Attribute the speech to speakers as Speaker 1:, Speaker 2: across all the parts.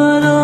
Speaker 1: Lord.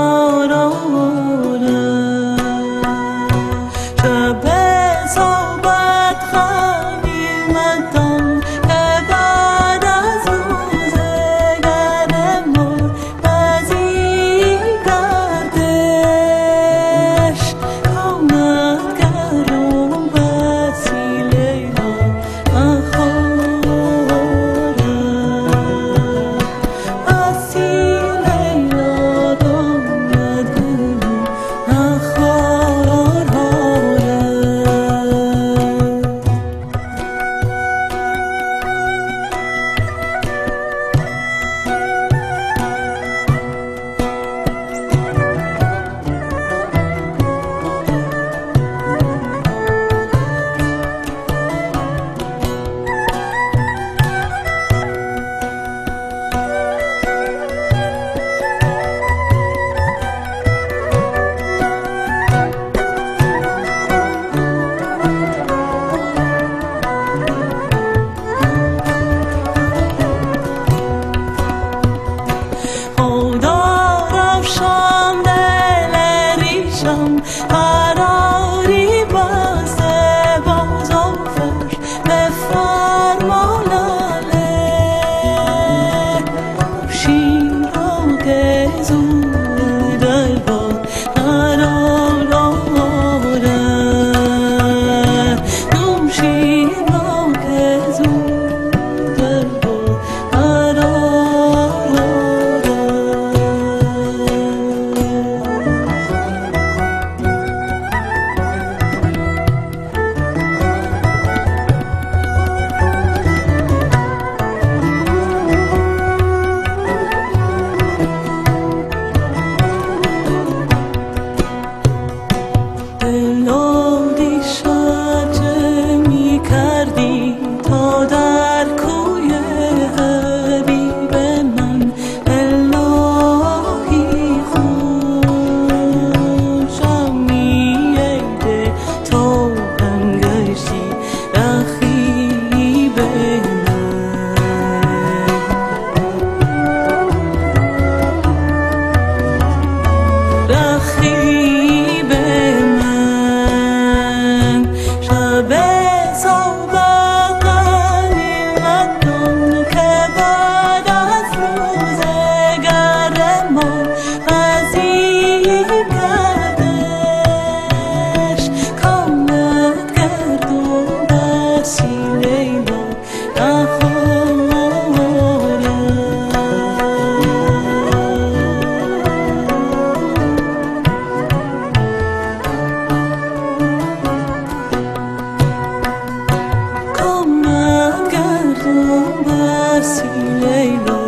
Speaker 1: 累了